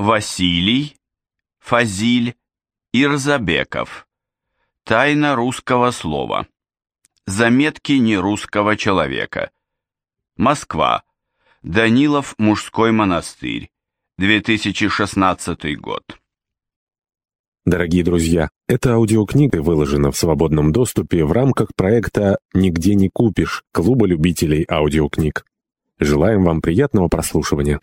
Василий, Фазиль, Ирзабеков. Тайна русского слова. Заметки нерусского человека. Москва. Данилов мужской монастырь. 2016 год. Дорогие друзья, эта аудиокнига выложена в свободном доступе в рамках проекта «Нигде не купишь» Клуба любителей аудиокниг. Желаем вам приятного прослушивания.